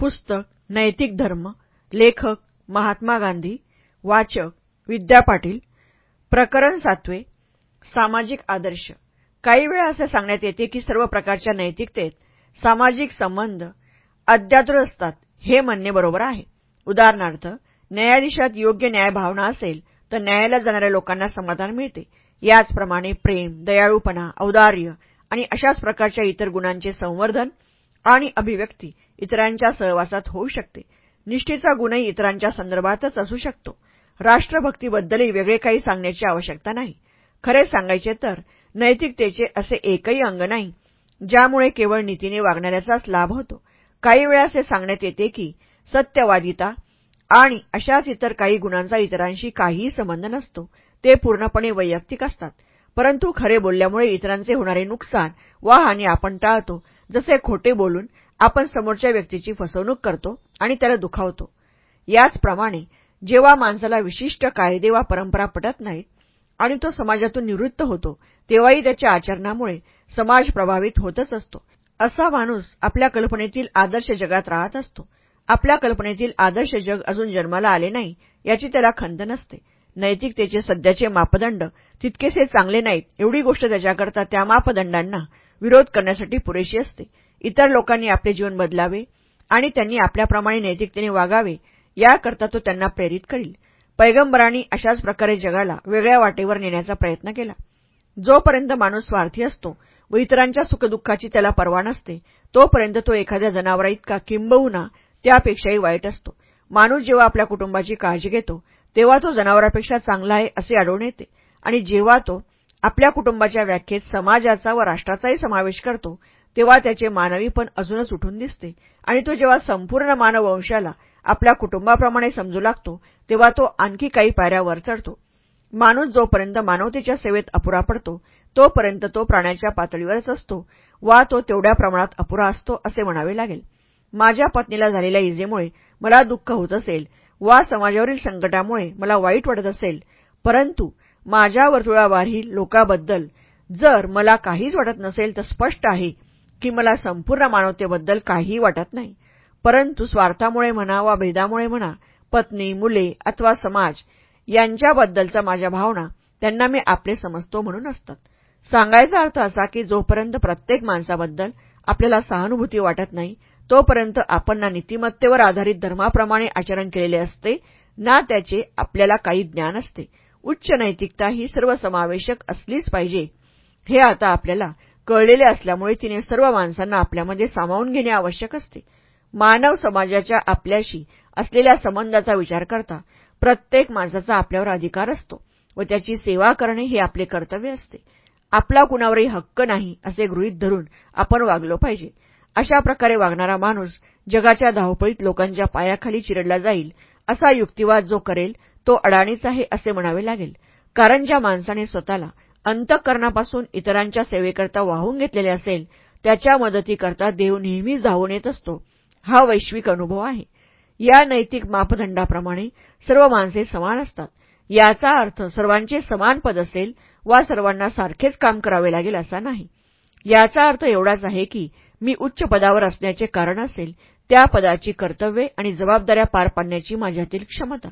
पुस्तक नैतिक धर्म लेखक महात्मा गांधी वाचक विद्या पाटील प्रकरण सातवे सामाजिक आदर्श. काही वेळा असे सांगण्यात येते की सर्व प्रकारच्या नैतिकतेत सामाजिक संबंध अद्यातृत असतात हे म्हणणे बरोबर आहे. उदाहरणार्थ न्यायाधीशात योग्य न्यायभावना असेल तर न्यायाला जाणाऱ्या लोकांना समाधान मिळते. याचप्रमाणे प्रेम दयाळूपणा औदार्य आणि अशाच प्रकारच्या इतर गुणांचे संवर्धन आणि अभिव्यक्ती इतरांच्या सहवासात होऊ शकते. निष्ठेचा गुणही इतरांच्या संदर्भातच असू शकतो. राष्ट्रभक्तीबद्दलही वेगळे काही सांगण्याची आवश्यकता नाही. खरे सांगायचे तर नैतिकतेचे असे एकही अंग नाही ज्यामुळे केवळ नीतीने वागणाऱ्याचाच लाभ होतो. काही वेळा असे सांगण्यात येते की सत्यवादिता आणि अशाच इतर काही गुणांचा इतरांशी काहीही संबंध नसतो. ते पूर्णपणे वैयक्तिक असतात. परंतु खरे बोलल्यामुळे इतरांचे होणारे नुकसान वा हानी आपण टाळतो. जसे खोटे बोलून आपण समोरच्या व्यक्तीची फसवणूक करतो आणि त्याला दुखावतो. याचप्रमाणे जेव्हा माणसाला विशिष्ट कायदे वा परंपरा पटत नाहीत आणि तो समाजातून निवृत्त होतो तेव्हाही त्याच्या आचरणामुळे समाज प्रभावित होतच असतो. असा माणूस आपल्या कल्पनेतील आदर्श जगात राहत असतो. आपल्या कल्पनेतील आदर्श जग अजून जन्माला आले नाही याची त्याला खंत नसते. नैतिकतेचे सध्याचे मापदंड तितकेसे चांगले नाहीत एवढी गोष्ट त्याच्याकरता त्या मापदंडांना विरोध करण्यासाठी पुरेशी असते. इतर लोकांनी आपले जीवन बदलावे आणि त्यांनी आपल्याप्रमाणे नैतिकतेने वागावे याकरता तो त्यांना प्रेरित करील. पैगंबरांनी अशाच प्रकारे जगाला वेगळ्या वाटेवर नेण्याचा प्रयत्न केला. जोपर्यंत माणूस स्वार्थी असतो व इतरांच्या सुखदुःखाची त्याला पर्वा नसते तोपर्यंत तो एखाद्या जनावराइतका किंबहुना त्यापेक्षाही वाईट असतो. माणूस जेव्हा आपल्या कुटुंबाची काळजी घेतो तेव्हा तो जनावरापेक्षा चांगला आहे असे आढळून येते. आणि जेव्हा तो आपल्या कुटुंबाच्या व्याख्येत समाजाचा व राष्ट्राचाही समावेश करतो तेव्हा त्याचे मानवीपण अजूनच उठून दिसते. आणि तो जेव्हा संपूर्ण मानववंशाला आपल्या कुटुंबाप्रमाणे समजू लागतो तेव्हा तो आणखी काही पायऱ्यावर चढतो. माणूस जोपर्यंत मानवतेच्या सेवेत अपुरा पडतो तोपर्यंत तो प्राण्याच्या पातळीवरच असतो वा तो तेवढ्या प्रमाणात अपुरा असतो असे म्हणावे लागेल. माझ्या पत्नीला झालेल्या इजेमुळे मला दुःख होत असेल वा समाजावरील संकटामुळे मला वाईट वाटत असेल. परंतु माझ्या वर्तुळाबाहेरील लोकाबद्दल जर मला काहीच वाटत नसेल तर स्पष्ट आहे की मला संपूर्ण मानवतेबद्दल काहीही वाटत नाही. परंतु स्वार्थामुळे म्हणा वा भेदामुळे म्हणा पत्नी मुले अथवा समाज यांच्याबद्दलचा माझ्या भावना त्यांना मी आपले समजतो म्हणून असतात. सांगायचा अर्थ असा की जोपर्यंत प्रत्येक माणसाबद्दल आपल्याला सहानुभूती वाटत नाही तोपर्यंत आपण ना नीतिमत्तेवर आधारित धर्माप्रमाणे आचरण केलेले असते ना त्याचे आपल्याला काही ज्ञान असते. उच्च नैतिकता ही सर्वसमावेशक असलीच पाहिजे. हे आता आपल्याला कळलेले असल्यामुळे तिने सर्व माणसांना आपल्यामध्ये सामावून घेणे आवश्यक असते. मानव समाजाच्या आपल्याशी असलेल्या संबंधाचा विचार करता प्रत्येक माणसाचा आपल्यावर अधिकार असतो व त्याची सेवा करणे हे आपले कर्तव्य असते. आपला कुणावरही हक्क नाही असे गृहीत धरून आपण वागलो पाहिजे. अशा प्रकारे वागणारा माणूस जगाच्या धावपळीत लोकांच्या पायाखाली चिरडला जाईल असा युक्तिवाद जो करेल तो अडाणीच आहे असे म्हणावे लागेल. कारण ज्या माणसाने स्वतःला अंतःकरणापासून इतरांच्या सेवेकरता वाहून घेतलेले असेल त्याच्या मदतीकरता देव नेहमीच धावून येत असतो. हा वैश्विक अनुभव आहे. या नैतिक मापदंडाप्रमाणे सर्व माणसे समान असतात. याचा अर्थ सर्वांचे समान पद असेल वा सर्वांना सारखेच काम करावे लागेल असा नाही. याचा अर्थ एवढाच आहे की मी उच्च पदावर असण्याचे कारण असेल त्या पदाची कर्तव्ये आणि जबाबदाऱ्या पार पाडण्याची माझ्यातील क्षमता.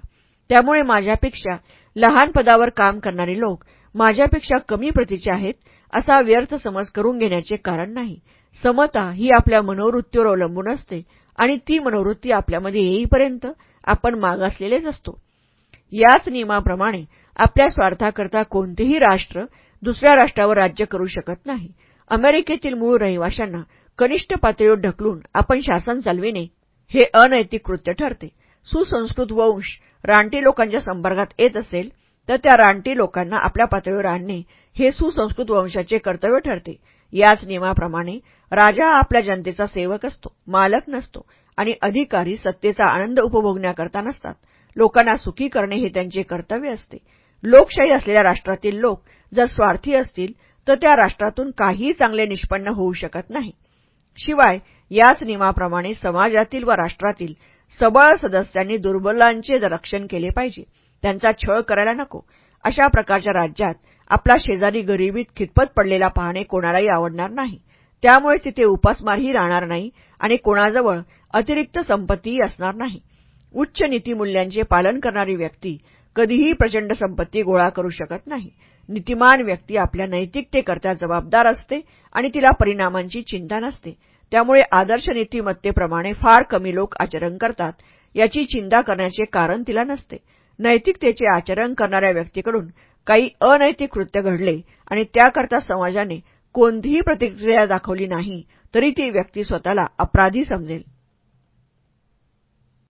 त्यामुळे माझ्यापेक्षा लहान पदावर काम करणारे लोक माझ्यापेक्षा कमी प्रतीचे आहेत असा व्यर्थ समज करून घेण्याचे कारण नाही. समता ही आपल्या मनोवृत्तीवर अवलंबून असते आणि ती मनोवृत्ती आपल्यामध्ये येईपर्यंत आपण मागासलेलेच असतो. याच नियमाप्रमाणे आपल्या स्वार्थाकरता कोणतेही राष्ट्र दुसऱ्या राष्ट्रावर राज्य करू शकत नाही. अमेरिकेतील मूळ रहिवाशांना कनिष्ठ पातळीवर ढकलून आपण शासन चालविणे हे अनैतिक कृत्य ठरते. सुसंस्कृत वंश रानटी लोकांच्या संपर्कात येत असेल तर त्या रानटी लोकांना आपल्या पातळीवर आणणे हे सुसंस्कृत वंशाचे कर्तव्य ठरते. याच नियमाप्रमाणे राजा आपल्या जनतेचा सेवक असतो मालक नसतो आणि अधिकारी सत्तेचा आनंद उपभोगण्याकरता नसतात. लोकांना सुखी करणे हे त्यांचे कर्तव्य असते. लोकशाही असलेल्या राष्ट्रातील लोक जर स्वार्थी असतील तर त्या राष्ट्रातून काहीही चांगले निष्पन्न होऊ शकत नाही. शिवाय याच नियमाप्रमाणे समाजातील व राष्ट्रातील सबळ सदस्यांनी दुर्बलांचे रक्षण केले पाहिजे. त्यांचा छळ करायला नको. अशा प्रकारच्या राज्यात आपला शेजारी गरिबीत खितपत पडलेला पाहणे कोणालाही आवडणार नाही. त्यामुळे तिथे उपासमारही राहणार नाही आणि कोणाजवळ अतिरिक्त संपत्तीही असणार नाही. उच्च नीतीमूल्यांचे पालन करणारी व्यक्ती कधीही प्रचंड संपत्ती गोळा करू शकत नाही. नीतिमान व्यक्ती आपल्या नैतिकतेकरता जबाबदार असते आणि तिला परिणामांची चिंता नसते. त्यामुळे आदर्श नीतिमत्तेप्रमाणे फार कमी लोक आचरण करतात याची चिंता करण्याचे कारण तिला नसते. नैतिकतेचे आचरण करणाऱ्या व्यक्तीकडून काही अनैतिक कृत्य घडले आणि त्याकरता समाजाने कोणतीही प्रतिक्रिया दाखवली नाही तरी ती व्यक्ती स्वतःला अपराधी समजेल.